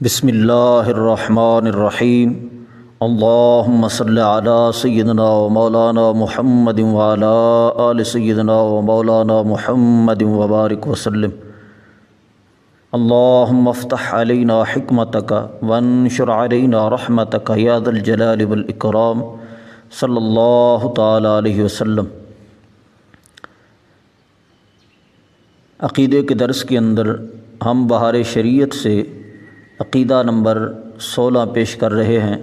بسم اللہ الرحمن الرحیم۔ اللہم صلی علی سیدنا و مولانا محمد وعلا آل سیدنا و مولانا محمد وبارک وسلم اللہم افتح علینا حکمتک وانشر علینا رحمتک یا ذا الجلال والاکرام صلی اللہ تعالی علیہ وسلم۔ عقیدے کے درس کے اندر ہم بہار شریعت سے عقیدہ نمبر سولہ پیش کر رہے ہیں۔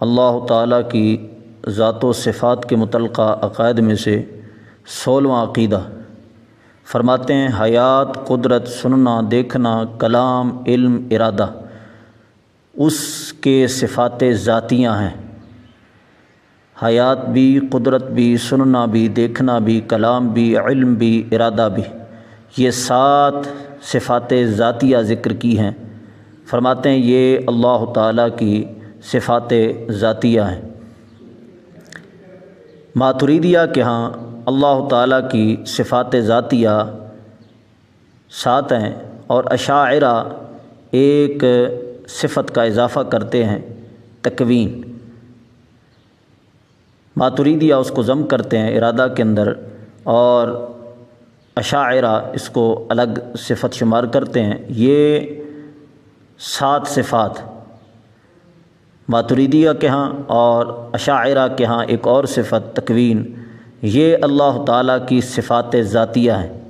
اللہ تعالیٰ کی ذات و صفات کے متعلقہ عقائد میں سے سولہواں عقیدہ۔ فرماتے ہیں، حیات، قدرت، سننا، دیکھنا، کلام، علم، ارادہ۔ اس کے صفات ذاتیاں ہیں۔ حیات بھی، قدرت بھی، سننا بھی، دیکھنا بھی، کلام بھی، علم بھی، ارادہ بھی۔ یہ سات صفات ذاتیہ ذکر کی ہیں۔ فرماتے ہیں یہ اللہ تعالیٰ کی صفات ذاتیہ ہیں۔ ماتریدیہ کے ہاں اللہ تعالیٰ کی صفات ذاتیہ سات ہیں اور اشاعرہ ایک صفت کا اضافہ کرتے ہیں، تکوین۔ ماتریدیہ اس کو ضم کرتے ہیں ارادہ کے اندر اور اشاعرہ اس کو الگ صفت شمار کرتے ہیں۔ یہ سات صفات، ماتریدیہ کے ہاں اور اشاعرہ کے ہاں ایک اور صفت تکوین، یہ اللہ تعالیٰ کی صفات ذاتیہ ہیں۔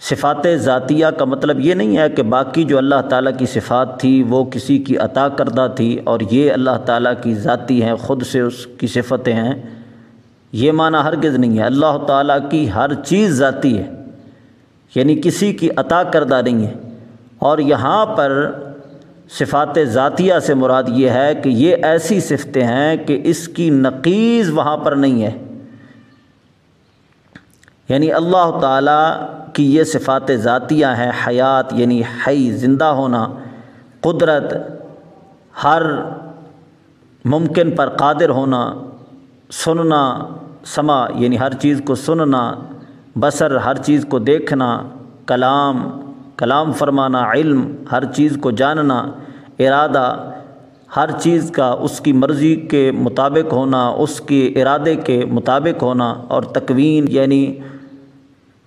صفات ذاتیہ کا مطلب یہ نہیں ہے کہ باقی جو اللہ تعالیٰ کی صفات تھی وہ کسی کی عطا کردہ تھی اور یہ اللہ تعالیٰ کی ذاتی ہیں، خود سے اس کی صفتیں ہیں۔ یہ معنی ہرگز نہیں ہے۔ اللہ تعالیٰ کی ہر چیز ذاتی ہے یعنی کسی کی عطا کردہ نہیں ہے۔ اور یہاں پر صفات ذاتیہ سے مراد یہ ہے کہ یہ ایسی صفتیں ہیں کہ اس کی نقیز وہاں پر نہیں ہے۔ یعنی اللہ تعالیٰ کی یہ صفات ذاتیہ ہیں، حیات یعنی حی، زندہ ہونا، قدرت، ہر ممکن پر قادر ہونا، سننا، سما یعنی ہر چیز کو سننا، بصر، ہر چیز کو دیکھنا، کلام کلام فرمانا، علم، ہر چیز کو جاننا، ارادہ، ہر چیز کا اس کی مرضی کے مطابق ہونا، اس کے ارادے کے مطابق ہونا، اور تکوین یعنی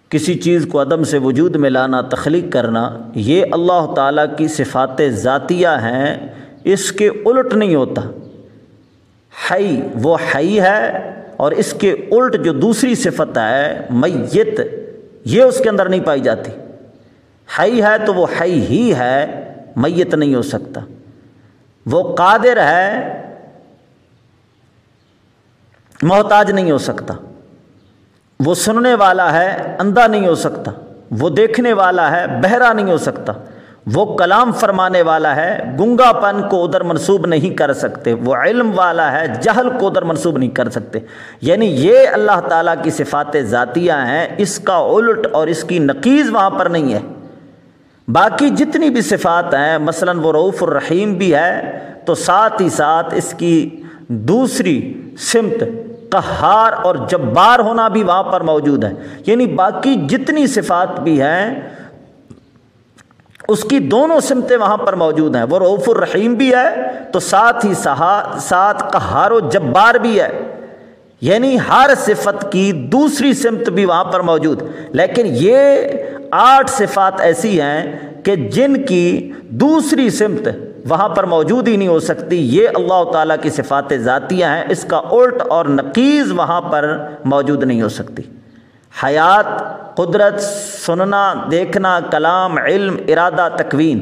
کسی چیز کو عدم سے وجود میں لانا، تخلیق کرنا، یہ اللہ تعالیٰ کی صفات ذاتیہ ہیں، اس کے الٹ نہیں ہوتا۔ حی، وہ حی ہے، اور اس کے الٹ جو دوسری صفت ہے، میت، یہ اس کے اندر نہیں پائی جاتی۔ حی ہے تو وہ حی ہی ہے، میت نہیں ہو سکتا۔ وہ قادر ہے، محتاج نہیں ہو سکتا۔ وہ سننے والا ہے، اندھا نہیں ہو سکتا۔ وہ دیکھنے والا ہے، بہرا نہیں ہو سکتا۔ وہ کلام فرمانے والا ہے گنگا پن کو ادھر منسوب نہیں کر سکتے۔ وہ علم والا ہے، جہل کو ادھر منسوب نہیں کر سکتے۔ یعنی یہ اللہ تعالیٰ کی صفات ذاتیہ ہیں، اس کا الٹ اور اس کی نقیز وہاں پر نہیں ہے۔ باقی جتنی بھی صفات ہیں، مثلا وہ رعوف الرحیم بھی ہے، تو ساتھ ہی ساتھ اس کی دوسری سمت قہار اور جبار ہونا بھی وہاں پر موجود ہے۔ یعنی باقی جتنی صفات بھی ہیں، اس کی دونوں سمتیں وہاں پر موجود ہیں۔ وہ رعوف الرحیم بھی ہے، تو ساتھ ہی ساتھ قہار و جبار بھی ہے۔ یعنی ہر صفت کی دوسری سمت بھی وہاں پر موجود۔ لیکن یہ آٹھ صفات ایسی ہیں کہ جن کی دوسری سمت وہاں پر موجود ہی نہیں ہو سکتی، یہ اللہ تعالیٰ کی صفات ذاتیہ ہیں، اس کا الٹ اور نقیز وہاں پر موجود نہیں ہو سکتی۔ حیات، قدرت، سننا، دیکھنا، کلام، علم، ارادہ، تکوین،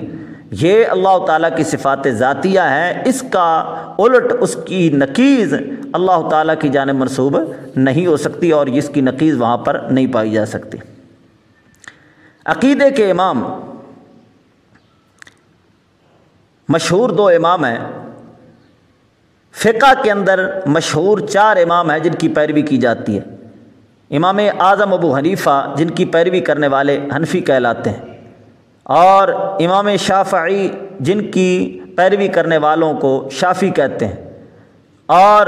یہ اللہ تعالیٰ کی صفات ذاتیہ ہیں، اس کا الٹ، اس کی نقیز اللہ تعالیٰ کی جانب منصوب نہیں ہو سکتی اور اس کی نقیز وہاں پر نہیں پائی جا سکتی۔ عقیدے کے امام، مشہور دو امام ہیں۔ فقہ کے اندر مشہور چار امام ہیں جن کی پیروی کی جاتی ہے۔ امام اعظم ابو حنیفہ، جن کی پیروی کرنے والے حنفی کہلاتے ہیں۔ اور امام شافعی، جن کی پیروی کرنے والوں کو شافی کہتے ہیں۔ اور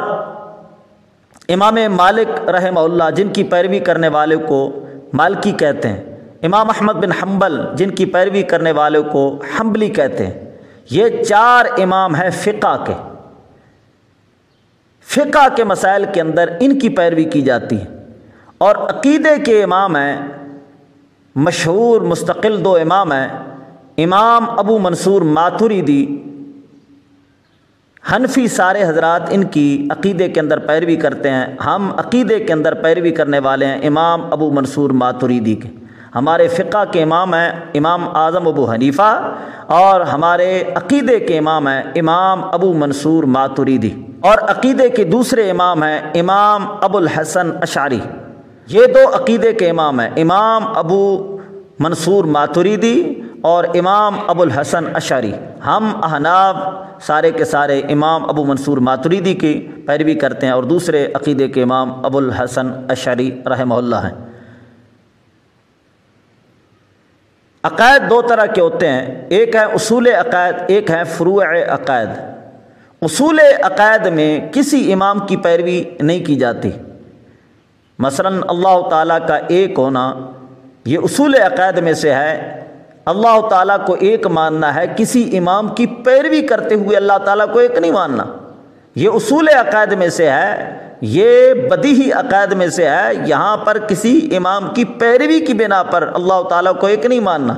امام مالک رحمہ اللہ، جن کی پیروی کرنے والے کو مالکی کہتے ہیں۔ امام احمد بن حنبل جن کی پیروی کرنے والوں کو حنبلی کہتے ہیں، یہ چار امام ہیں فقہ کے۔ فقہ کے مسائل کے اندر ان کی پیروی کی جاتی ہے اور عقیدے کے امام ہیں، مشہور مستقل دو امام ہیں، امام ابو منصور ماتوریدی، حنفی سارے حضرات ان کی عقیدے کے اندر پیروی کرتے ہیں۔ ہم عقیدے کے اندر پیروی کرنے والے ہیں امام ابو منصور ماتوریدی کے۔ ہمارے فقہ کے امام ہیں، امام اعظم ابو حنیفہ اور ہمارے عقیدے کے امام ہیں، امام ابو منصور ماتوریدی اور عقیدے کے دوسرے امام ہیں، امام ابو الحسن اشعری۔ یہ دو عقیدے کے امام ہیں، امام ابو منصور ماتوریدی اور امام ابو الحسن اشعری۔ ہم احناب سارے کے سارے امام ابو منصور ماتریدی کی پیروی کرتے ہیں اور دوسرے عقیدے کے امام ابو الحسن اشعری رحمہ اللہ ہیں۔ عقائد دو طرح کے ہوتے ہیں۔ ایک ہے اصول عقائد، ایک ہے فروع عقائد۔ اصول عقائد میں کسی امام کی پیروی نہیں کی جاتی۔ مثلا اللہ تعالیٰ کا ایک ہونا، یہ اصول عقائد میں سے ہے۔ اللہ تعالیٰ کو ایک ماننا ہے، کسی امام کی پیروی کرتے ہوئے اللہ تعالیٰ کو ایک نہیں ماننا۔ یہ اصول عقائد میں سے ہے۔ یہ بدی عقائد میں سے ہے، یہاں پر کسی امام کی پیروی کی بنا پر اللہ تعالیٰ کو ایک نہیں ماننا۔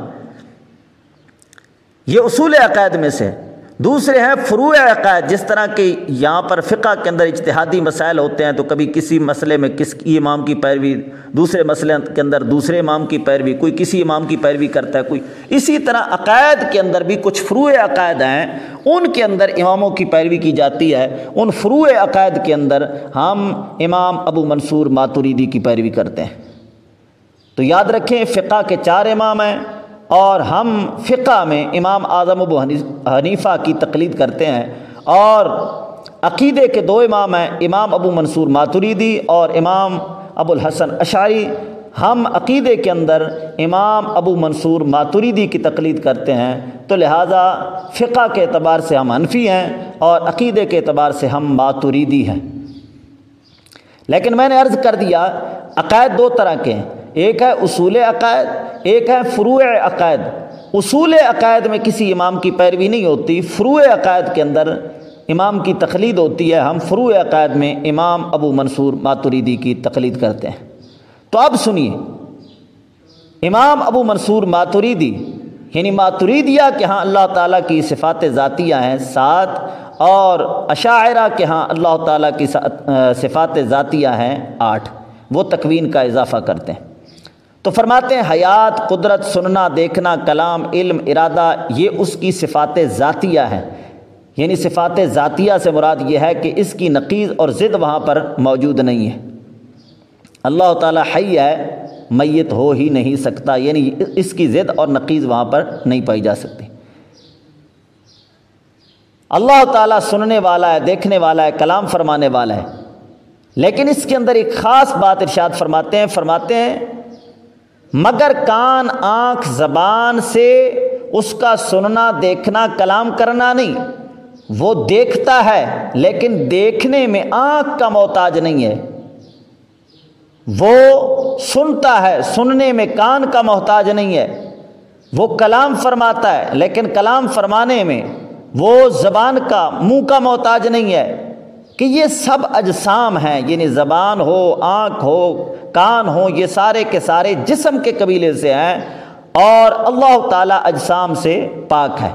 یہ اصول عقائد میں سے دوسرے ہیں فروع عقائد، جس طرح کہ یہاں پر فقہ کے اندر اجتہادی مسائل ہوتے ہیں تو کبھی کسی مسئلے میں کس امام کی پیروی، دوسرے مسئلے کے اندر دوسرے امام کی پیروی، کوئی کسی امام کی پیروی کرتا ہے، کوئی اسی طرح عقائد کے اندر بھی کچھ فروع عقائد ہیں، ان کے اندر اماموں کی پیروی کی جاتی ہے، ان فروع عقائد کے اندر ہم امام ابو منصور ماتوریدی کی پیروی کرتے ہیں۔ تو یاد رکھیں، فقہ کے چار امام ہیں۔ اور ہم فقہ میں امام اعظم ابو حنیفہ کی تقلید کرتے ہیں اور عقیدے کے دو امام ہیں، امام ابو منصور ماتوریدی اور امام ابو الحسن اشعری۔ ہم عقیدے کے اندر امام ابو منصور ماتوریدی کی تقلید کرتے ہیں، تو لہٰذا فقہ کے اعتبار سے ہم انفی ہیں اور عقیدے کے اعتبار سے ہم ماتوریدی ہیں۔ لیکن میں نے عرض کر دیا، عقائد دو طرح کے ہیں۔ ایک ہے اصول عقائد ایک ہے فروع عقائد۔ اصول عقائد میں کسی امام کی پیروی نہیں ہوتی۔ فروع عقائد کے اندر امام کی تقلید ہوتی ہے۔ ہم فروع عقائد میں امام ابو منصور ماتوریدی کی تقلید کرتے ہیں۔ تو اب سنیے۔ امام ابو منصور ماتوریدی یعنی ماتوریدیہ کے ہاں اللہ تعالیٰ کی صفات ذاتیہ ہیں، سات اور عشاعرہ کے ہاں اللہ تعالیٰ کی صفات ذاتیہ ہیں، آٹھ۔ وہ تکوین کا اضافہ کرتے ہیں۔ تو فرماتے ہیں، حیات، قدرت، سننا، دیکھنا، کلام، علم، ارادہ، یہ اس کی صفات ذاتیہ ہیں۔ یعنی صفات ذاتیہ سے مراد یہ ہے کہ اس کی نقیز اور ضد وہاں پر موجود نہیں ہے۔ اللہ تعالیٰ حی ہے، میت ہو ہی نہیں سکتا۔ یعنی اس کی ضد اور نقیز وہاں پر نہیں پائی جا سکتی۔ اللہ تعالیٰ سننے والا ہے، دیکھنے والا ہے، کلام فرمانے والا ہے۔ لیکن اس کے اندر ایک خاص بات ارشاد فرماتے ہیں فرماتے ہیں مگر کان آنکھ زبان سے اس کا سننا دیکھنا کلام کرنا نہیں۔ وہ دیکھتا ہے، لیکن دیکھنے میں آنکھ کا محتاج نہیں ہے۔ وہ سنتا ہے، سننے میں کان کا محتاج نہیں ہے۔ وہ کلام فرماتا ہے، لیکن کلام فرمانے میں وہ زبان کا، منہ کا محتاج نہیں ہے۔ کہ یہ سب اجسام ہیں یعنی زبان ہو، آنکھ ہو، کان ہو، یہ سارے کے سارے جسم کے قبیلے سے ہیں اور اللہ تعالیٰ اجسام سے پاک ہے۔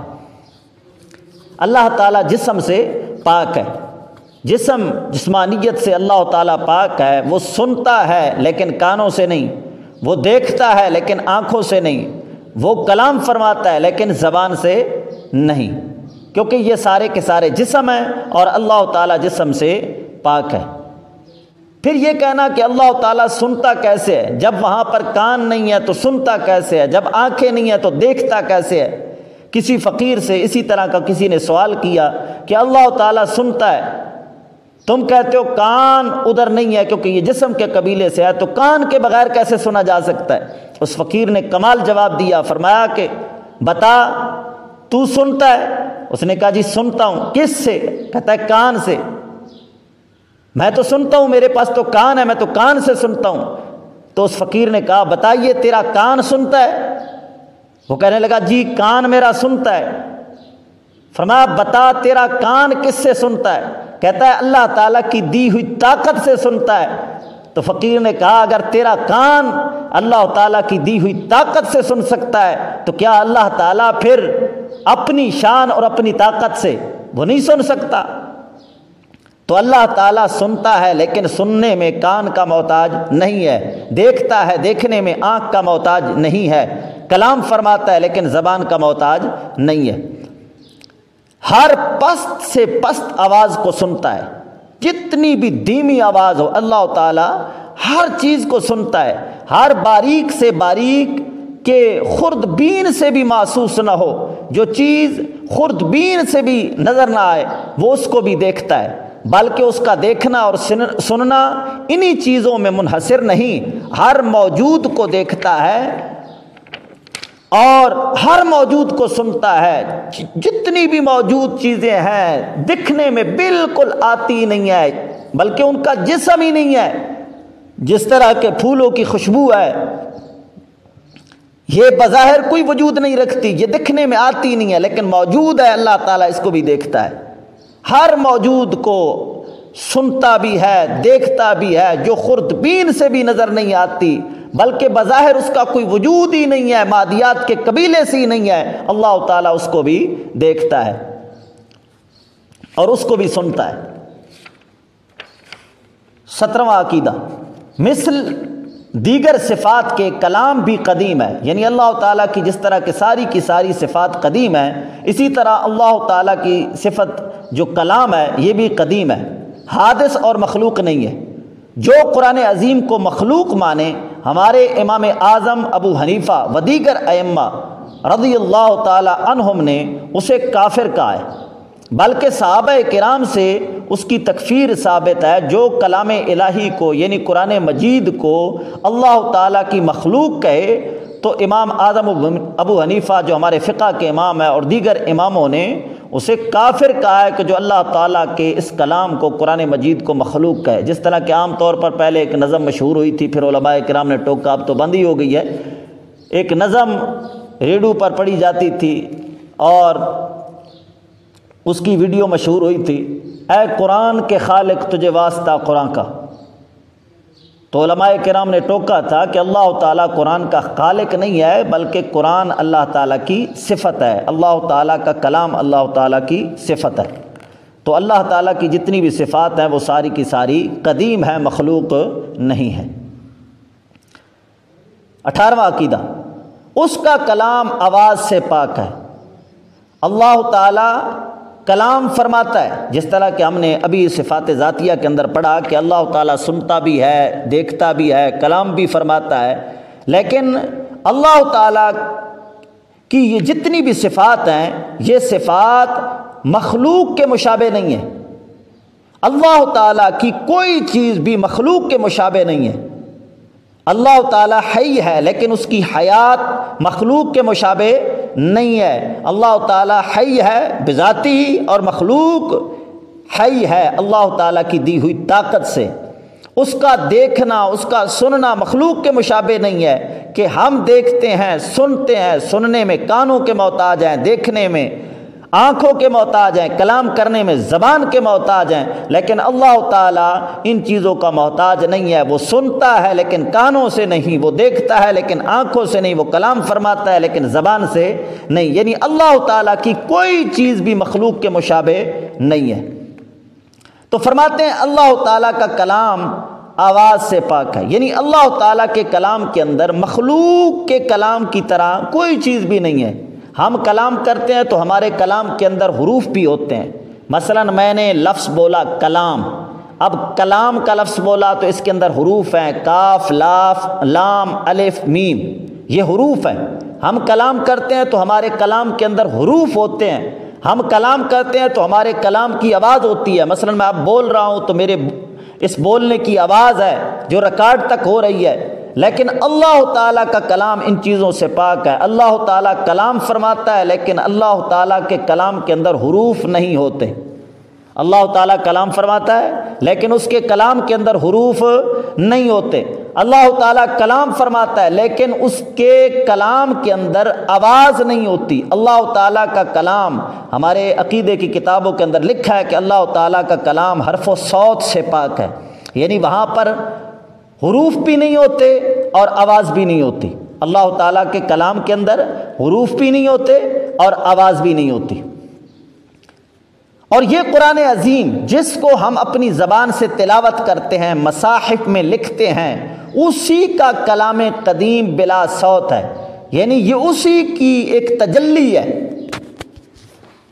اللہ تعالیٰ جسم سے پاک ہے۔ جسم، جسمانیت سے اللہ تعالیٰ پاک ہے۔ وہ سنتا ہے لیکن کانوں سے نہیں۔ وہ دیکھتا ہے لیکن آنکھوں سے نہیں۔ وہ کلام فرماتا ہے لیکن زبان سے نہیں۔ کیونکہ یہ سارے کے سارے جسم ہیں اور اللہ تعالیٰ جسم سے پاک ہے۔ پھر یہ کہنا کہ اللہ تعالیٰ سنتا کیسے ہے؟ جب وہاں پر کان نہیں ہے تو سنتا کیسے ہے؟ جب آنکھیں نہیں ہیں تو دیکھتا کیسے ہے؟ کسی فقیر سے اسی طرح کا کسی نے سوال کیا کہ اللہ تعالیٰ سنتا ہے۔ تم کہتے ہو کان ادھر نہیں ہے کیونکہ یہ جسم کے قبیلے سے ہے، تو کان کے بغیر کیسے سنا جا سکتا ہے؟ اس فقیر نے کمال جواب دیا، فرمایا کہ بتا، تو سنتا ہے۔ اس نے کہا جی سنتا ہوں۔ کس سے؟ کہتا ہے کان سے۔ میں تو سنتا ہوں، میرے پاس تو کان ہے، میں تو کان سے سنتا ہوں۔ تو اس فقیر نے کہا، بتائیے، تیرا کان سنتا ہے؟ وہ کہنے لگا جی کان میرا سنتا ہے۔ فرمایا، بتا، تیرا کان کس سے سنتا ہے؟ کہتا ہے، اللہ تعالیٰ کی دی ہوئی طاقت سے سنتا ہے۔ تو فقیر نے کہا، اگر تیرا کان اللہ تعالیٰ کی دی ہوئی طاقت سے سن سکتا ہے، تو کیا اللہ تعالیٰ پھر اپنی شان اور اپنی طاقت سے وہ نہیں سن سکتا۔ تو اللہ تعالیٰ سنتا ہے، لیکن سننے میں کان کا محتاج نہیں ہے۔ دیکھتا ہے، دیکھنے میں آنکھ کا محتاج نہیں ہے۔ کلام فرماتا ہے، لیکن زبان کا محتاج نہیں ہے۔ ہر پست سے پست آواز کو سنتا ہے۔ جتنی بھی دھیمی آواز ہو، اللہ تعالیٰ ہر چیز کو سنتا ہے۔ ہر باریک سے باریک کے خرد بین سے بھی محسوس نہ ہو۔ جو چیز خرد بین سے بھی نظر نہ آئے، وہ اس کو بھی دیکھتا ہے۔ بلکہ اس کا دیکھنا اور سننا انہی چیزوں میں منحصر نہیں، ہر موجود کو دیکھتا ہے اور ہر موجود کو سنتا ہے۔ جتنی بھی موجود چیزیں ہیں، دکھنے میں بالکل آتی نہیں ہے، بلکہ ان کا جسم ہی نہیں ہے۔ جس طرح کے پھولوں کی خوشبو ہے یہ بظاہر کوئی وجود نہیں رکھتی، یہ دکھنے میں آتی نہیں ہے، لیکن موجود ہے، اللہ تعالیٰ اس کو بھی دیکھتا ہے۔ ہر موجود کو سنتا بھی ہے، دیکھتا بھی ہے، جو خوردبین سے بھی نظر نہیں آتی، بلکہ بظاہر اس کا کوئی وجود ہی نہیں ہے، مادیات کے قبیلے سے ہی نہیں ہے، اللہ تعالیٰ اس کو بھی دیکھتا ہے اور اس کو بھی سنتا ہے۔ سترواں عقیدہ، مثل دیگر صفات کے کلام بھی قدیم ہے یعنی اللہ تعالیٰ کی جس طرح کی ساری کی ساری صفات قدیم ہے اسی طرح اللہ تعالیٰ کی صفت جو کلام ہے، یہ بھی قدیم ہے۔ حادث اور مخلوق نہیں ہے۔ جو قرآن عظیم کو مخلوق مانے، ہمارے امام اعظم ابو حنیفہ و دیگر ائمہ رضی اللہ تعالیٰ عنہم نے اسے کافر کہا ہے۔ بلکہ صحابہ کرام سے اس کی تکفیر ثابت ہے، جو کلام الہی کو یعنی قرآن مجید کو اللہ تعالیٰ کی مخلوق کہے، تو امام اعظم ابو حنیفہ جو ہمارے فقہ کے امام ہے اور دیگر اماموں نے اسے کافر کہا ہے کہ جو اللہ تعالیٰ کے اس کلام کو، قرآن مجید کو مخلوق کہے۔ جس طرح کہ عام طور پر پہلے ایک نظم مشہور ہوئی تھی، پھر علماء کرام نے ٹوکا، اب تو بند ہی ہو گئی ہے۔ ایک نظم ریڈو پر پڑھی جاتی تھی اور اس کی ویڈیو مشہور ہوئی تھی۔ اے قرآن کے خالق تجھے واسطہ قرآن کا۔ تو علماء کرام نے ٹوکا تھا کہ اللہ تعالیٰ قرآن کا خالق نہیں ہے، بلکہ قرآن اللہ تعالیٰ کی صفت ہے۔ اللہ تعالیٰ کا کلام اللہ تعالیٰ کی صفت ہے۔ تو اللہ تعالیٰ کی جتنی بھی صفات ہیں، وہ ساری کی ساری قدیم ہے، مخلوق نہیں ہے۔ اٹھارہواں عقیدہ، اس کا کلام آواز سے پاک ہے۔ اللہ تعالیٰ کلام فرماتا ہے، جس طرح کہ ہم نے ابھی صفات ذاتیہ کے اندر پڑھا کہ اللہ تعالیٰ سنتا بھی ہے، دیکھتا بھی ہے، کلام بھی فرماتا ہے۔ لیکن اللہ تعالیٰ کی یہ جتنی بھی صفات ہیں، یہ صفات مخلوق کے مشابہ نہیں ہیں۔ اللہ تعالیٰ کی کوئی چیز بھی مخلوق کے مشابہ نہیں ہے۔ اللہ تعالیٰ حی ہے، لیکن اس کی حیات مخلوق کے مشابہ نہیں ہے۔ اللہ تعالیٰ حی ہے بذاتی اور مخلوق حی ہے اللہ تعالیٰ کی دی ہوئی طاقت سے۔ اس کا دیکھنا، اس کا سننا مخلوق کے مشابہ نہیں ہے کہ ہم دیکھتے ہیں، سنتے ہیں، سننے میں کانوں کے محتاج ہیں، دیکھنے میں۔ آنکھوں کے محتاج ہیں، کلام کرنے میں زبان کے محتاج ہیں، لیکن اللہ تعالیٰ ان چیزوں کا محتاج نہیں ہے۔ وہ سنتا ہے لیکن کانوں سے نہیں، وہ دیکھتا ہے لیکن آنکھوں سے نہیں، وہ کلام فرماتا ہے لیکن زبان سے نہیں۔ یعنی اللہ تعالیٰ کی کوئی چیز بھی مخلوق کے مشابہ نہیں ہے۔ تو فرماتے ہیں اللہ تعالیٰ کا کلام آواز سے پاک ہے۔ یعنی اللہ تعالیٰ کے کلام کے اندر مخلوق کے کلام کی طرح کوئی چیز بھی نہیں ہے۔ ہم کلام کرتے ہیں تو ہمارے کلام کے اندر حروف بھی ہوتے ہیں۔ مثلا میں نے لفظ بولا کلام۔ اب کلام کا لفظ بولا تو اس کے اندر حروف ہیں۔ کاف، لاف، لام، الف، میم۔ یہ حروف ہیں۔ ہم کلام کرتے ہیں تو ہمارے کلام کے اندر حروف ہوتے ہیں۔ ہم کلام کرتے ہیں تو ہمارے کلام کی آواز ہوتی ہے۔ مثلا میں اب بول رہا ہوں تو میرے اس بولنے کی آواز ہے جو ریکارڈ تک ہو رہی ہے۔ لیکن اللہ تعالیٰ کا کلام ان چیزوں سے پاک ہے۔ اللہ تعالیٰ کلام فرماتا ہے، لیکن اللہ تعالیٰ کے کلام کے اندر حروف نہیں ہوتے۔ اللہ تعالیٰ کلام فرماتا ہے، لیکن اس کے کلام کے اندر حروف نہیں ہوتے۔ اللہ تعالیٰ کلام فرماتا ہے، لیکن اس کے کلام کے اندر آواز نہیں ہوتی۔ اللہ تعالیٰ کا کلام ہمارے عقیدے کی کتابوں کے اندر لکھا ہے کہ اللہ تعالیٰ کا کلام حرف و سوت سے پاک ہے۔ یعنی وہاں پر حروف بھی نہیں ہوتے اور آواز بھی نہیں ہوتی۔ اللہ تعالیٰ کے کلام کے اندر حروف بھی نہیں ہوتے اور آواز بھی نہیں ہوتی۔ اور یہ قرآن عظیم جس کو ہم اپنی زبان سے تلاوت کرتے ہیں، مصاحف میں لکھتے ہیں، اسی کا کلام قدیم بلا صوت ہے۔ یعنی یہ اسی کی ایک تجلی ہے۔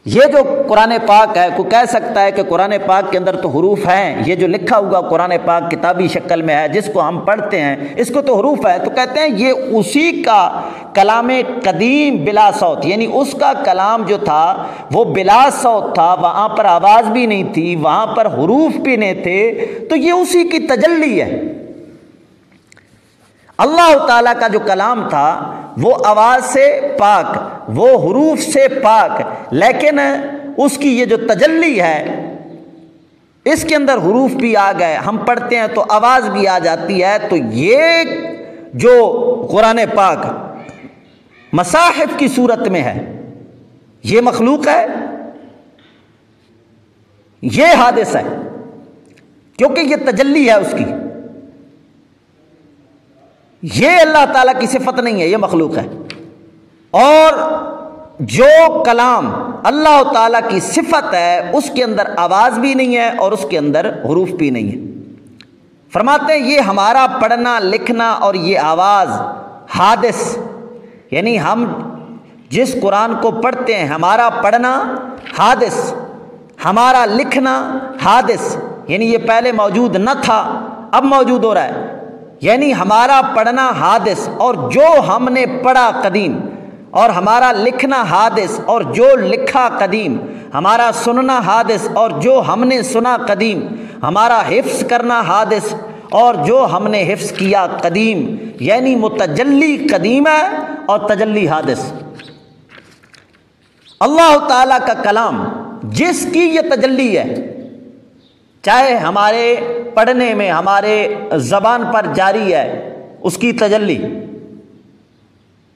یہ جو قرآن پاک ہے کوئی کہہ سکتا ہے کہ قرآن پاک کے اندر تو حروف ہیں، یہ جو لکھا ہوا قرآن پاک کتابی شکل میں ہے، جس کو ہم پڑھتے ہیں، اس کو تو حروف ہے، تو کہتے ہیں یہ اسی کا کلام قدیم بلا صوت یعنی اس کا کلام جو تھا، وہ بلا صوت تھا، وہاں پر آواز بھی نہیں تھی، وہاں پر حروف بھی نہیں تھے، تو یہ اسی کی تجلی ہے۔ اللہ تعالیٰ کا جو کلام تھا وہ آواز سے پاک، وہ حروف سے پاک، لیکن اس کی یہ جو تجلی ہے، اس کے اندر حروف بھی آ گئے، ہم پڑھتے ہیں تو آواز بھی آ جاتی ہے، تو یہ جو قرآن پاک مصاحف کی صورت میں ہے، یہ مخلوق ہے؟ یہ حادث ہے، کیونکہ یہ تجلی ہے اس کی۔ یہ اللہ تعالیٰ کی صفت نہیں ہے، یہ مخلوق ہے۔ اور جو کلام اللہ تعالیٰ کی صفت ہے، اس کے اندر آواز بھی نہیں ہے اور اس کے اندر حروف بھی نہیں ہے۔ فرماتے ہیں، یہ ہمارا پڑھنا، لکھنا اور یہ آواز حادث۔ یعنی ہم جس قرآن کو پڑھتے ہیں، ہمارا پڑھنا حادث، ہمارا لکھنا حادث۔ یعنی یہ پہلے موجود نہ تھا، اب موجود ہو رہا ہے۔ یعنی ہمارا پڑھنا حادث اور جو ہم نے پڑھا قدیم اور ہمارا لکھنا حادث اور جو لکھا قدیم، ہمارا سننا حادث اور جو ہم نے سنا قدیم، ہمارا حفظ کرنا حادث اور جو ہم نے حفظ کیا قدیم یعنی متجلی قدیم ہے اور تجلی حادث۔ اللہ تعالیٰ کا کلام جس کی یہ تجلی ہے، چاہے ہمارے پڑھنے میں ہمارے زبان پر جاری ہے، اس کی تجلی۔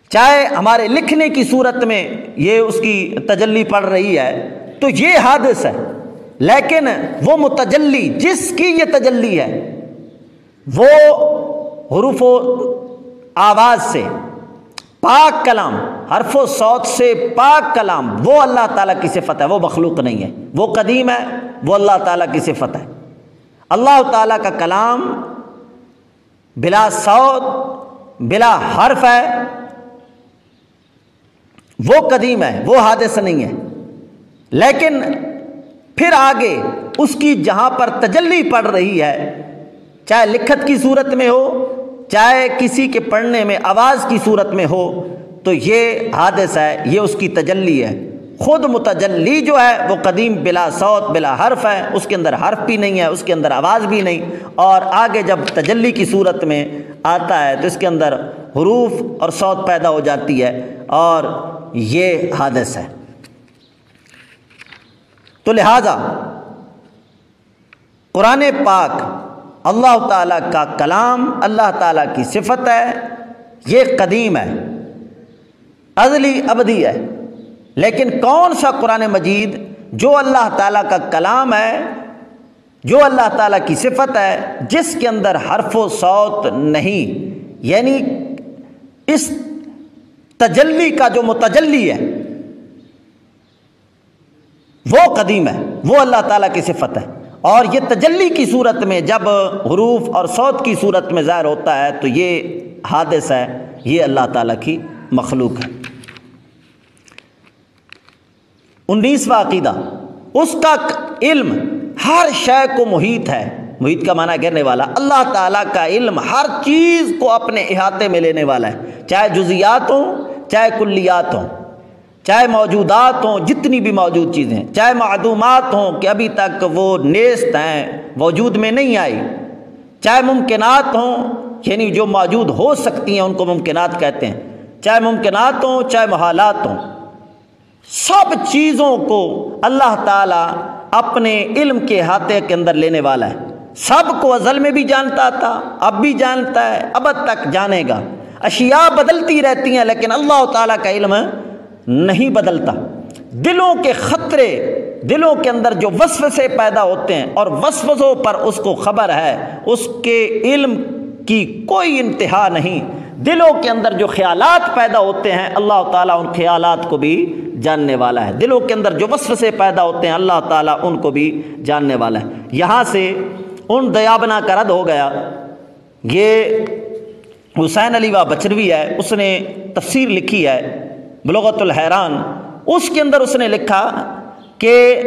چاہے ہمارے لکھنے کی صورت میں یہ اس کی تجلی پڑ رہی ہے، تو یہ حادث ہے۔ لیکن وہ متجلی، جس کی یہ تجلی ہے، وہ حروف و آواز سے، پاک کلام، حرف و سوت سے پاک کلام، وہ اللہ تعالیٰ کی صفت ہے، وہ مخلوق نہیں ہے۔ وہ قدیم ہے، وہ اللہ تعالیٰ کی صفت ہے۔ اللہ تعالیٰ کا کلام بلا سوت بلا حرف ہے، وہ قدیم ہے، وہ حادث نہیں ہے۔ لیکن پھر آگے اس کی جہاں پر تجلی پڑ رہی ہے، چاہے لکھت کی صورت میں ہو، چاہے کسی کے پڑھنے میں، آواز کی صورت میں ہو، تو یہ حادث ہے، یہ اس کی تجلی ہے۔ خود متجلی جو ہے وہ قدیم بلا صوت، بلا حرف ہے، اس کے اندر حرف بھی نہیں ہے، اس کے اندر آواز بھی نہیں۔ اور آگے جب تجلی کی صورت میں آتا ہے تو اس کے اندر حروف اور صوت پیدا ہو جاتی ہے۔ اور یہ حادث ہے۔ تو لہذا قرآن پاک اللہ تعالیٰ کا کلام، اللہ تعالیٰ کی صفت ہے، یہ قدیم ہے، ازلی ابدی ہے۔ لیکن کون سا قرآن مجید جو اللہ تعالیٰ کا کلام ہے، جو اللہ تعالیٰ کی صفت ہے، جس کے اندر حرف و صوت نہیں؟ یعنی اس تجلی کا جو متجلی ہے، وہ قدیم ہے، وہ اللہ تعالیٰ کی صفت ہے۔ اور یہ تجلی کی صورت میں جب حروف اور سوت کی صورت میں ظاہر ہوتا ہے، تو یہ حادث ہے، یہ اللہ تعالیٰ کی مخلوق ہے۔ انیسواں عقیدہ، اس کا علم ہر شے کو محیط ہے۔ محیط کا معنی کہنے والا، اللہ تعالیٰ کا علم ہر چیز کو اپنے احاطے میں لینے والا ہے۔ چاہے جزیات ہوں، چاہے کلیات ہوں، چاہے موجودات ہوں، جتنی بھی موجود چیزیں، چاہے معدومات ہوں کہ ابھی تک وہ نیست ہیں، وجود میں نہیں آئی۔ چاہے ممکنات ہوں یعنی جو موجود ہو سکتی ہیں، ان کو ممکنات کہتے ہیں۔ چاہے ممکنات ہوں، چاہے محالات ہوں۔ سب چیزوں کو اللہ تعالیٰ اپنے علم کے ہاتھے کے اندر لینے والا ہے۔ سب کو ازل میں بھی جانتا تھا، اب بھی جانتا ہے اب تک جانے گا۔ اشیاء بدلتی رہتی ہیں، لیکن اللہ تعالیٰ کا علم نہیں بدلتا۔ دلوں کے خطرے، دلوں کے اندر جو وسوسے پیدا ہوتے ہیں اور وسوسوں پر اس کو خبر ہے، اس کے علم کی کوئی انتہا نہیں۔ دلوں کے اندر جو خیالات پیدا ہوتے ہیں، اللہ تعالیٰ ان خیالات کو بھی جاننے والا ہے۔ دلوں کے اندر جو وسوسے پیدا ہوتے ہیں، اللہ تعالیٰ ان کو بھی جاننے والا ہے۔ یہاں سے ان دیابنا کا رد ہو گیا۔ یہ حسین علی و بچروی ہے، اس نے تفسیر لکھی ہے بلغت الحیران۔ اس کے اندر اس نے لکھا کہ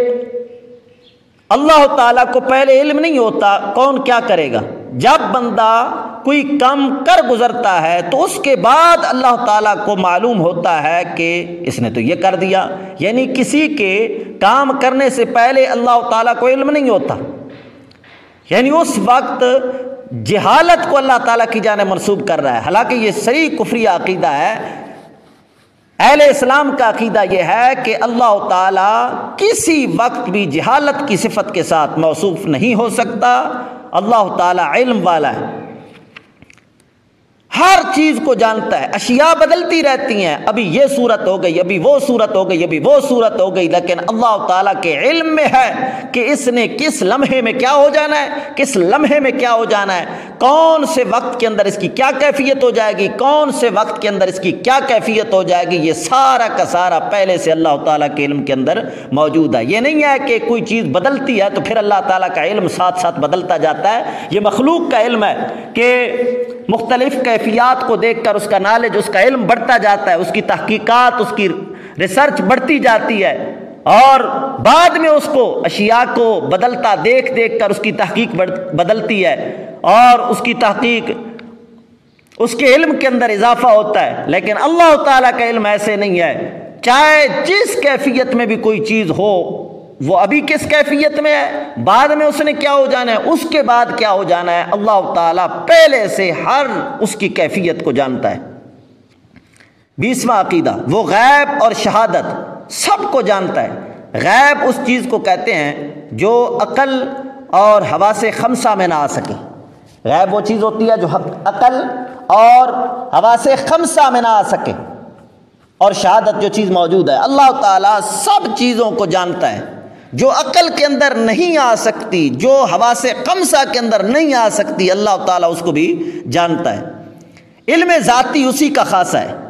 اللہ تعالیٰ کو پہلے علم نہیں ہوتا، کون کیا کرے گا؟ جب بندہ کوئی کام کر گزرتا ہے تو اس کے بعد اللہ تعالیٰ کو معلوم ہوتا ہے کہ اس نے تو یہ کر دیا۔ یعنی کسی کے کام کرنے سے پہلے اللہ تعالیٰ کو علم نہیں ہوتا۔ یعنی اس وقت جہالت کو اللہ تعالیٰ کی جانب منسوب کر رہا ہے۔ حالانکہ یہ صحیح کفری عقیدہ ہے۔ اہل اسلام کا عقیدہ یہ ہے کہ اللہ تعالیٰ کسی وقت بھی جہالت کی صفت کے ساتھ موصوف نہیں ہو سکتا۔ اللہ تعالیٰ علم والا ہے۔ ہر چیز کو جانتا ہے، اشیاء بدلتی رہتی ہیں۔ ابھی یہ صورت ہو گئی، ابھی وہ صورت ہو گئی، ابھی وہ صورت ہو گئی، لیکن اللہ تعالیٰ کے علم میں ہے کہ اس نے کس لمحے میں کیا ہو جانا ہے، کس لمحے میں کیا ہو جانا ہے۔ کون سے وقت کے اندر اس کی کیا کیفیت ہو جائے گی؟ کون سے وقت کے اندر اس کی کیا کیفیت ہو جائے گی؟ یہ سارا کا سارا پہلے سے اللہ تعالیٰ کے علم کے اندر موجود ہے۔ یہ نہیں ہے کہ کوئی چیز بدلتی ہے تو پھر اللہ تعالیٰ کا علم ساتھ ساتھ بدلتا جاتا ہے۔ یہ مخلوق کا علم ہے کہ مختلف کیفیات کو دیکھ کر اس کا نالج اس کا علم بڑھتا جاتا ہے۔ اس کی تحقیقات، اس کی ریسرچ بڑھتی جاتی ہے۔ اور بعد میں اس کو اشیاء کو بدلتا دیکھ دیکھ کر اس کی تحقیق بدلتی ہے اور اس کی تحقیق اس کے علم کے اندر اضافہ ہوتا ہے۔ لیکن اللہ تعالیٰ کا علم ایسے نہیں ہے۔ چاہے جس کیفیت میں بھی کوئی چیز ہو، وہ ابھی کس کیفیت میں ہے؟ بعد میں اس نے کیا ہو جانا ہے؟ اس کے بعد کیا ہو جانا ہے؟ اللہ تعالیٰ پہلے سے ہر اس کی کیفیت کو جانتا ہے۔ بیسواں عقیدہ، وہ غیب اور شہادت۔ سب کو جانتا ہے۔ غیب اس چیز کو کہتے ہیں جو عقل اور ہوا سے خمسہ میں نہ آ سکے۔ غیب وہ چیز ہوتی ہے جو عقل اور ہوا سے خمسہ میں نہ آ سکے۔ اور شہادت جو چیز موجود ہے، اللہ تعالیٰ سب چیزوں کو جانتا ہے۔ جو عقل کے اندر نہیں آ سکتی، جو ہوا سے قمسا کے اندر نہیں آ سکتی، اللہ تعالیٰ اس کو بھی جانتا ہے۔ علم ذاتی اسی کا خاصہ ہے۔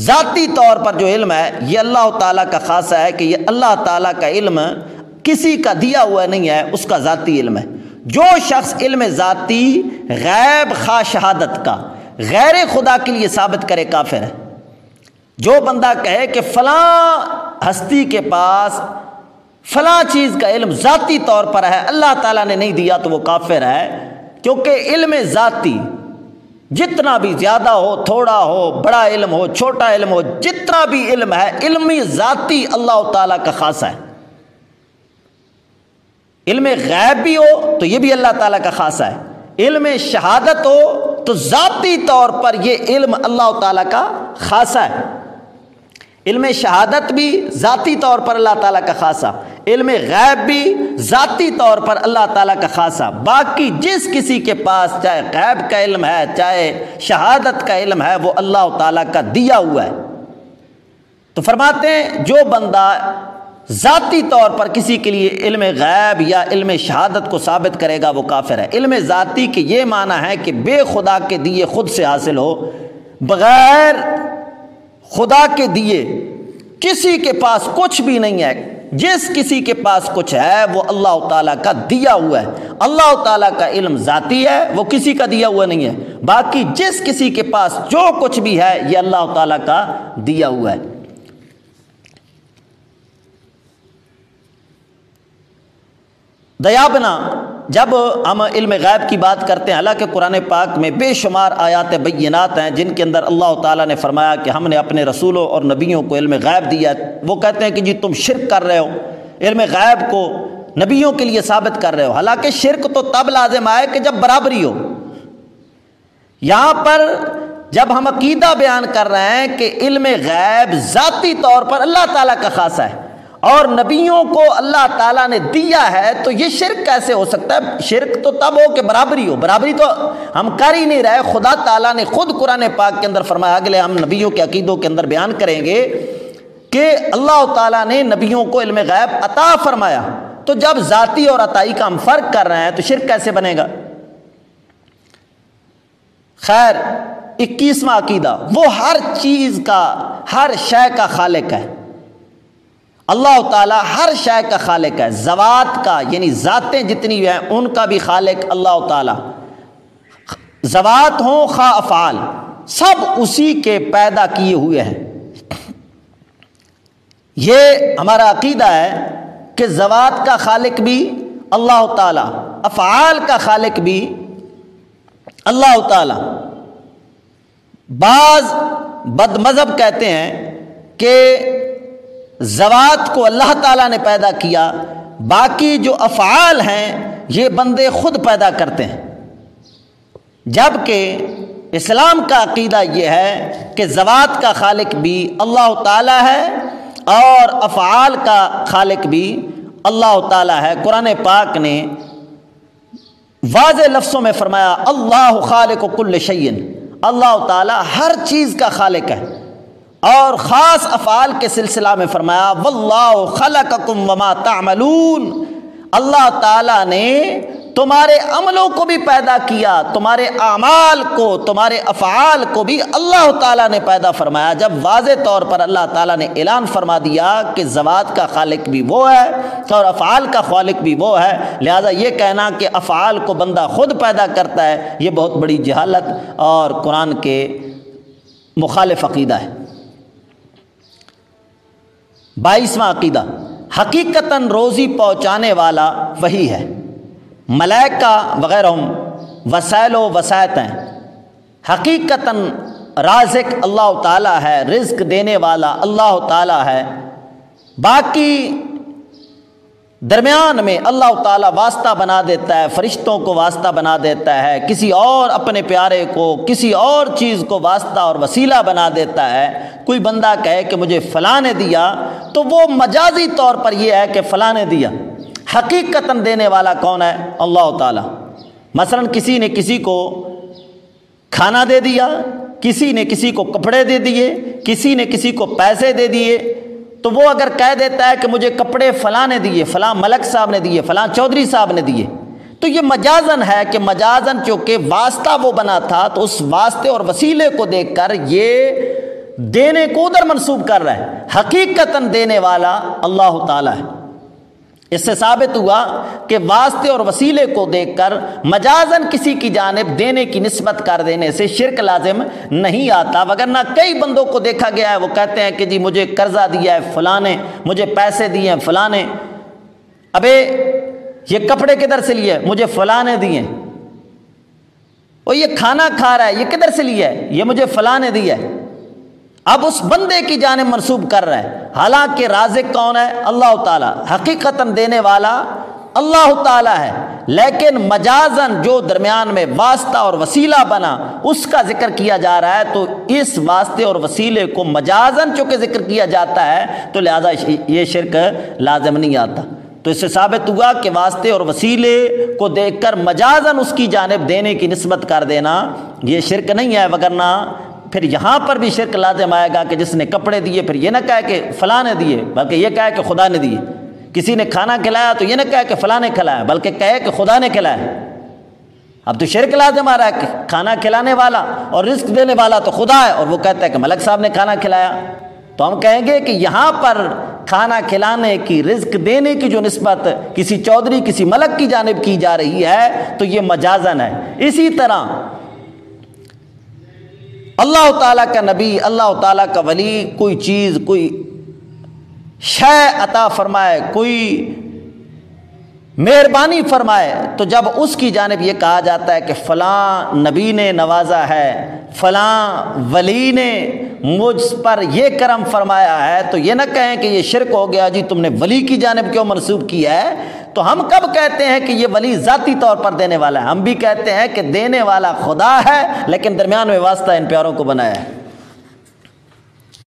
ذاتی طور پر جو علم ہے، یہ اللہ تعالیٰ کا خاصہ ہے کہ یہ اللہ تعالیٰ کا علم کسی کا دیا ہوا نہیں ہے، اس کا ذاتی علم ہے۔ جو شخص علم ذاتی غیب خواہ شہادت کا، غیر خدا کے لیے ثابت کرے کافر ہے۔ جو بندہ کہے کہ فلاں ہستی کے پاس فلاں چیز کا علم ذاتی طور پر ہے، اللہ تعالیٰ نے نہیں دیا تو وہ کافر ہے۔ کیونکہ علم ذاتی جتنا بھی زیادہ ہو، تھوڑا ہو، بڑا علم ہو، چھوٹا علم ہو، جتنا بھی علم ہے، علمی ذاتی اللہ تعالیٰ کا خاصہ ہے۔ علم غیب بھی ہو تو یہ بھی اللہ تعالیٰ کا خاصہ ہے۔ علم شہادت ہو تو ذاتی طور پر یہ علم اللہ تعالیٰ کا خاصہ ہے۔ علم شہادت بھی ذاتی طور پر اللہ تعالیٰ کا خاصہ، علم غیب بھی ذاتی طور پر اللہ تعالیٰ کا خاصہ۔ باقی جس کسی کے پاس چاہے غیب کا علم ہے، چاہے شہادت کا علم ہے، وہ اللہ تعالیٰ کا دیا ہوا ہے۔ تو فرماتے ہیں، جو بندہ ذاتی طور پر کسی کے لیے علم غیب یا علم شہادت کو ثابت کرے گا، وہ کافر ہے۔ علم ذاتی کے یہ معنی ہے کہ بے خدا کے دیے خود سے حاصل ہو، بغیر خدا کے دیے کسی کے پاس کچھ بھی نہیں ہے۔ جس کسی کے پاس کچھ ہے، وہ اللہ تعالیٰ کا دیا ہوا ہے۔ اللہ تعالیٰ کا علم ذاتی ہے، وہ کسی کا دیا ہوا نہیں ہے۔ باقی جس کسی کے پاس جو کچھ بھی ہے، یہ اللہ تعالیٰ کا دیا ہوا ہے۔ دیابنا جب ہم علم غیب کی بات کرتے ہیں، حالانکہ قرآن پاک میں بے شمار آیات بینات ہیں، جن کے اندر اللہ تعالیٰ نے فرمایا کہ ہم نے اپنے رسولوں اور نبیوں کو علم غیب دیا وہ کہتے ہیں کہ جی تم شرک کر رہے ہو، علم غیب کو نبیوں کے لیے ثابت کر رہے ہو۔ حالانکہ شرک تو تب لازم آئے کہ جب برابری ہو۔ یہاں پر جب ہم عقیدہ بیان کر رہے ہیں کہ علم غیب ذاتی طور پر اللہ تعالیٰ کا خاصہ ہے اور نبیوں کو اللہ تعالیٰ نے دیا ہے، تو یہ شرک کیسے ہو سکتا ہے؟ شرک تو تب ہو کہ برابری ہو۔ برابری تو ہم کر ہی نہیں رہے۔ خدا تعالیٰ نے خود قرآن پاک کے اندر فرمایا، اگلے ہم نبیوں کے عقیدوں کے اندر بیان کریں گے کہ اللہ تعالیٰ نے نبیوں کو علم غیب عطا فرمایا۔ تو جب ذاتی اور عطائی کا ہم فرق کر رہے ہیں، تو شرک کیسے بنے گا؟ خیر، اکیسواں عقیدہ، وہ ہر چیز کا، ہر شے کا خالق ہے۔ اللہ تعالیٰ ہر شے کا خالق ہے، زوات کا یعنی ذاتیں جتنی ہیں، ان کا بھی خالق اللہ تعالیٰ۔ زوات ہوں، خواہ افعال، سب اسی کے پیدا کیے ہوئے ہیں۔ یہ ہمارا عقیدہ ہے کہ زوات کا خالق بھی اللہ تعالیٰ، افعال کا خالق بھی اللہ تعالیٰ۔ بعض بد مذہب کہتے ہیں کہ زوات کو اللہ تعالیٰ نے پیدا کیا، باقی جو افعال ہیں، یہ بندے خود پیدا کرتے ہیں۔ جبکہ اسلام کا عقیدہ یہ ہے کہ زوات کا خالق بھی اللہ تعالیٰ ہے اور افعال کا خالق بھی اللہ تعالیٰ ہے۔ قرآن پاک نے واضح لفظوں میں فرمایا، اللہ خالق و کل شعین اللہ تعالیٰ ہر چیز کا خالق ہے۔ اور خاص افعال کے سلسلہ میں فرمایا، واللہ خلقکم وما تعملون اللہ تعالیٰ نے تمہارے عملوں کو بھی پیدا کیا، تمہارے اعمال کو، تمہارے افعال کو بھی اللہ تعالیٰ نے پیدا فرمایا۔ جب واضح طور پر اللہ تعالیٰ نے اعلان فرما دیا کہ زوات کا خالق بھی وہ ہے اور افعال کا خالق بھی وہ ہے، لہٰذا یہ کہنا کہ افعال کو بندہ خود پیدا کرتا ہے، یہ بہت بڑی جہالت اور قرآن کے مخالف عقیدہ ہے۔ بائیسواں عقیدہ، حقیقتاً روزی پہنچانے والا وہی ہے۔ ملائکہ وغیرہ وسائل و وسائط ہیں۔ حقیقتاً رازق اللہ تعالیٰ ہے، رزق دینے والا اللہ تعالیٰ ہے۔ باقی درمیان میں اللہ تعالیٰ واسطہ بنا دیتا ہے، فرشتوں کو واسطہ بنا دیتا ہے، کسی اور اپنے پیارے کو، کسی اور چیز کو واسطہ اور وسیلہ بنا دیتا ہے۔ کوئی بندہ کہے کہ مجھے فلاں نے دیا، تو وہ مجازی طور پر یہ ہے کہ فلاں نے دیا۔ حقیقتاً دینے والا کون ہے؟ اللہ تعالیٰ۔ مثلا کسی نے کسی کو کھانا دے دیا، کسی نے کسی کو کپڑے دے دیے، کسی نے کسی کو پیسے دے دیے تو وہ اگر کہہ دیتا ہے کہ مجھے کپڑے فلاں نے دیے، فلاں ملک صاحب نے دیے، فلاں چودھری صاحب نے دیے، تو یہ مجازن ہے کہ مجازن چونکہ واسطہ وہ بنا تھا، تو اس واسطے اور وسیلے کو دیکھ کر یہ دینے کو ادھر منسوب کر رہا ہے۔ حقیقتاً دینے والا اللہ تعالیٰ ہے۔ اس سے ثابت ہوا کہ واسطے اور وسیلے کو دیکھ کر مجازن کسی کی جانب دینے کی نسبت کر دینے سے شرک لازم نہیں آتا۔ وگرنہ کئی بندوں کو دیکھا گیا ہے، وہ کہتے ہیں کہ جی مجھے قرضہ دیا ہے فلاں نے مجھے پیسے دیے ہیں فلاں نے ابے، یہ کپڑے کدھر سے لیے؟ مجھے فلاں نے دیے۔ وہ یہ کھانا کھا رہا ہے، یہ کدھر سے لیا ہے یہ مجھے فلاں نے دیا ہے اب اس بندے کی جانب منسوب کر رہے ہیں۔ حالانکہ رازق کون ہے؟ اللہ تعالیٰ۔ حقیقت دینے والا اللہ تعالیٰ ہے۔ لیکن مجازن جو درمیان میں واسطہ اور وسیلہ بنا، اس کا ذکر کیا جا رہا ہے۔ تو اس واسطے اور وسیلے کو مجازن چونکہ ذکر کیا جاتا ہے، تو لہذا یہ شرک لازم نہیں آتا۔ تو اس سے ثابت ہوا کہ واسطے اور وسیلے کو دیکھ کر مجازن اس کی جانب دینے کی نسبت کر دینا، یہ شرک نہیں ہے۔ وگرنہ پھر یہاں پر بھی شرک لازم آئے گا کہ جس نے کپڑے دیے، پھر یہ نہ کہے کہ فلاں نے دیے، بلکہ یہ کہے کہ خدا نے دیے۔ کسی نے کھانا کھلایا تو یہ نہ کہے کہ فلاں نے کھلایا، بلکہ کہے کہ خدا نے کھلایا۔ اب تو شرک لازم آ رہا ہے کہ کھانا کھلانے والا اور رزق دینے والا تو خدا ہے اور وہ کہتا ہے کہ ملک صاحب نے کھانا کھلایا۔ تو ہم کہیں گے کہ یہاں پر کھانا کھلانے کی، رزق دینے کی جو نسبت کسی چودھری، کسی ملک کی جانب کی جا رہی ہے، تو یہ مجازن ہے۔ اسی طرح اللہ تعالیٰ کا نبی، اللہ تعالیٰ کا ولی، کوئی چیز، کوئی شے عطا فرمائے، کوئی مہربانی فرمائے تو جب اس کی جانب یہ کہا جاتا ہے کہ فلاں نبی نے نوازا ہے، فلاں ولی نے مجھ پر یہ کرم فرمایا ہے، تو یہ نہ کہیں کہ یہ شرک ہو گیا جی تم نے ولی کی جانب کیوں منسوب کیا ہے؟ تو ہم کب کہتے ہیں کہ یہ ولی ذاتی طور پر دینے والا ہے؟ ہم بھی کہتے ہیں کہ دینے والا خدا ہے، لیکن درمیان میں واسطہ ان پیاروں کو بنایا ہے۔